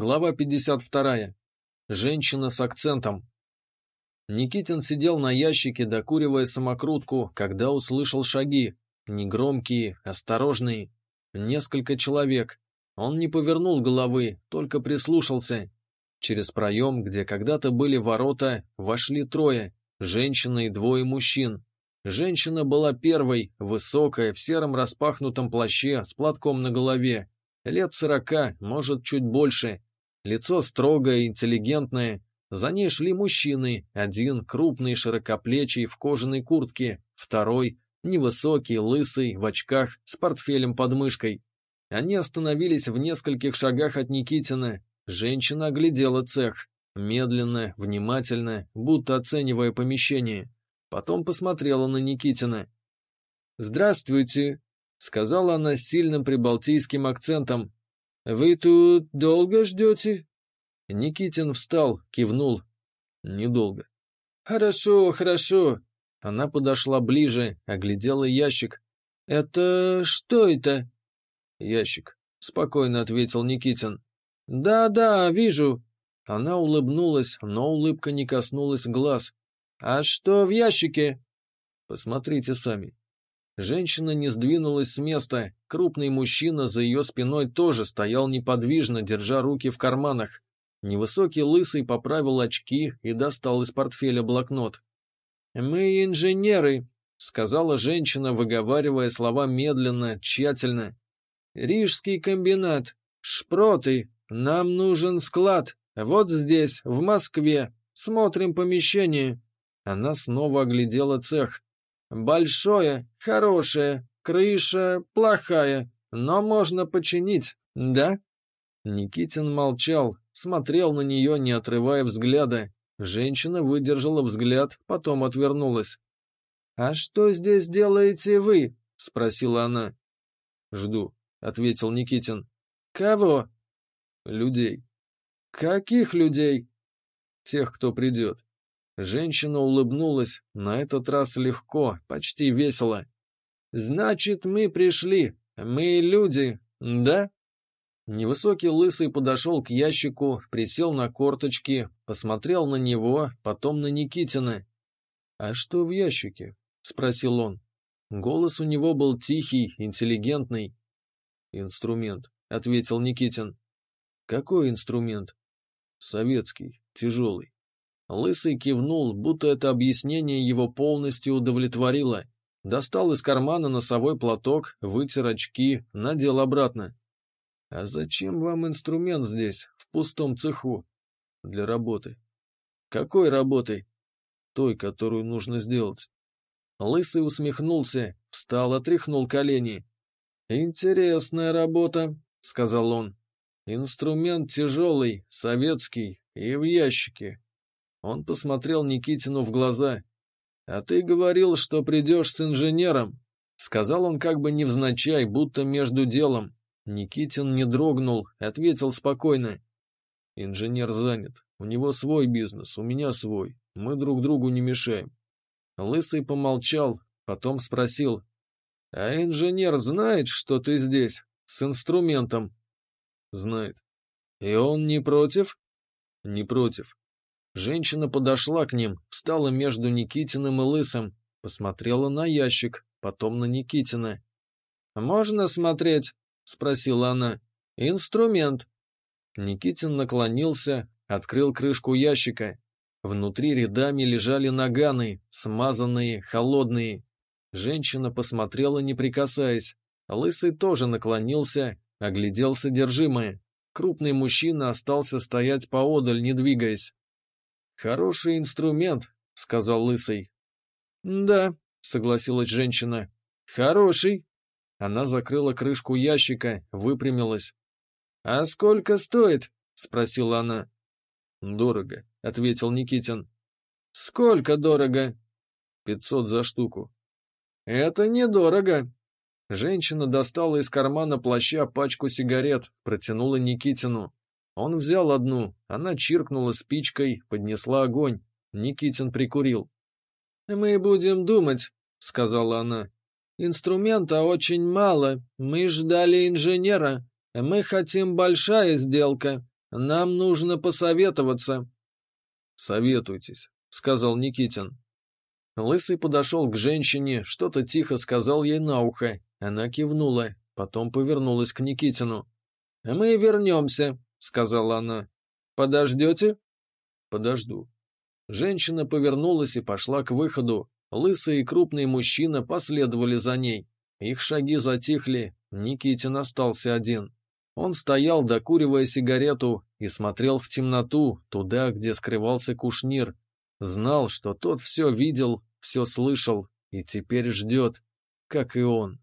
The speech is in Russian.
Глава 52. Женщина с акцентом. Никитин сидел на ящике, докуривая самокрутку, когда услышал шаги. Негромкие, осторожные. Несколько человек. Он не повернул головы, только прислушался. Через проем, где когда-то были ворота, вошли трое. Женщина и двое мужчин. Женщина была первой, высокая, в сером распахнутом плаще, с платком на голове. Лет сорока, может, чуть больше. Лицо строгое, интеллигентное. За ней шли мужчины, один крупный, широкоплечий, в кожаной куртке, второй невысокий, лысый, в очках, с портфелем под мышкой. Они остановились в нескольких шагах от Никитина. Женщина оглядела цех, медленно, внимательно, будто оценивая помещение. Потом посмотрела на Никитина. «Здравствуйте», — сказала она с сильным прибалтийским акцентом. «Вы тут долго ждете?» Никитин встал, кивнул. «Недолго». «Хорошо, хорошо». Она подошла ближе, оглядела ящик. «Это что это?» «Ящик», — спокойно ответил Никитин. «Да-да, вижу». Она улыбнулась, но улыбка не коснулась глаз. «А что в ящике?» «Посмотрите сами». Женщина не сдвинулась с места, крупный мужчина за ее спиной тоже стоял неподвижно, держа руки в карманах. Невысокий лысый поправил очки и достал из портфеля блокнот. «Мы инженеры», — сказала женщина, выговаривая слова медленно, тщательно. «Рижский комбинат. Шпроты. Нам нужен склад. Вот здесь, в Москве. Смотрим помещение». Она снова оглядела цех. Большое, хорошее, крыша плохая, но можно починить, да? Никитин молчал, смотрел на нее, не отрывая взгляда. Женщина выдержала взгляд, потом отвернулась. «А что здесь делаете вы?» — спросила она. «Жду», — ответил Никитин. «Кого?» «Людей». «Каких людей?» «Тех, кто придет». Женщина улыбнулась, на этот раз легко, почти весело. «Значит, мы пришли. Мы люди, да?» Невысокий лысый подошел к ящику, присел на корточки, посмотрел на него, потом на Никитина. «А что в ящике?» — спросил он. Голос у него был тихий, интеллигентный. «Инструмент», — ответил Никитин. «Какой инструмент?» «Советский, тяжелый». Лысый кивнул, будто это объяснение его полностью удовлетворило. Достал из кармана носовой платок, вытер очки, надел обратно. «А зачем вам инструмент здесь, в пустом цеху?» «Для работы». «Какой работы?» «Той, которую нужно сделать». Лысый усмехнулся, встал, отряхнул колени. «Интересная работа», — сказал он. «Инструмент тяжелый, советский и в ящике. Он посмотрел Никитину в глаза. «А ты говорил, что придешь с инженером», — сказал он как бы невзначай, будто между делом. Никитин не дрогнул, ответил спокойно. «Инженер занят. У него свой бизнес, у меня свой. Мы друг другу не мешаем». Лысый помолчал, потом спросил. «А инженер знает, что ты здесь, с инструментом?» «Знает». «И он не против?» «Не против. Женщина подошла к ним, встала между Никитиным и Лысым, посмотрела на ящик, потом на Никитина. «Можно смотреть?» — спросила она. «Инструмент». Никитин наклонился, открыл крышку ящика. Внутри рядами лежали наганы, смазанные, холодные. Женщина посмотрела, не прикасаясь. Лысый тоже наклонился, оглядел содержимое. Крупный мужчина остался стоять поодаль, не двигаясь. «Хороший инструмент», — сказал Лысый. «Да», — согласилась женщина. «Хороший». Она закрыла крышку ящика, выпрямилась. «А сколько стоит?» — спросила она. «Дорого», — ответил Никитин. «Сколько дорого?» «Пятьсот за штуку». «Это недорого». Женщина достала из кармана плаща пачку сигарет, протянула Никитину. Он взял одну, она чиркнула спичкой, поднесла огонь. Никитин прикурил. «Мы будем думать», — сказала она. «Инструмента очень мало. Мы ждали инженера. Мы хотим большая сделка. Нам нужно посоветоваться. Советуйтесь, сказал Никитин. Лысый подошел к женщине, что-то тихо сказал ей на ухо. Она кивнула, потом повернулась к Никитину. «Мы вернемся», — сказала она. «Подождете?» «Подожду». Женщина повернулась и пошла к выходу. Лысый и крупный мужчина последовали за ней. Их шаги затихли, Никитин остался один. Он стоял, докуривая сигарету, и смотрел в темноту, туда, где скрывался Кушнир. Знал, что тот все видел, все слышал, и теперь ждет, как и он.